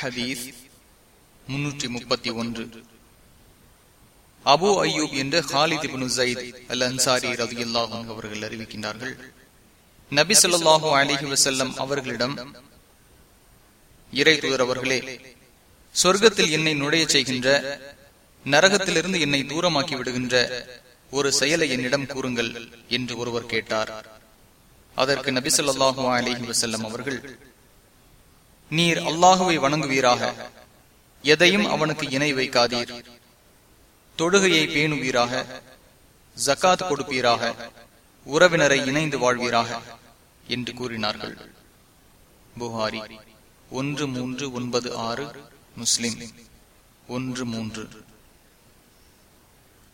ஹதீஸ் முன்னூற்றி முப்பத்தி ஒன்று. அபு அய்யூப் என்று Khalid ibn Zaid al Ansari ரதியுல்லாஹு அவர்கள் அறிவிக்கின்றார்கள். நபி சொல்லாஹு அலிஹி வசல்லம் அவர்களிடம் இறை தூதர் அவர்களே சொர்க்கத்தில் என்னை நுழைய செய்கின்ற நரகத்திலிருந்து என்னை தூரமாக்கி விடுகின்ற ஒரு செயலை என்னிடம் கூறுங்கள் என்று ஒருவர் கேட்டார். அதற்கு நபி சொல்லாஹு அலிஹி வசல்லம் அவர்கள் நீர் அல்லாஹுவை வணங்குவீராக. எதையும் அவனுக்கு இணை வைக்காதீர். தொழுகையை பேணுவீராக. ஜக்காத் கொடுப்பீராக. உறவினரை இணைந்து வாழ்வீராக. என்று கூறினார்கள். புகாரி ஒன்று மூன்று ஒன்பது ஆறு முஸ்லிம் ஒன்று மூன்று.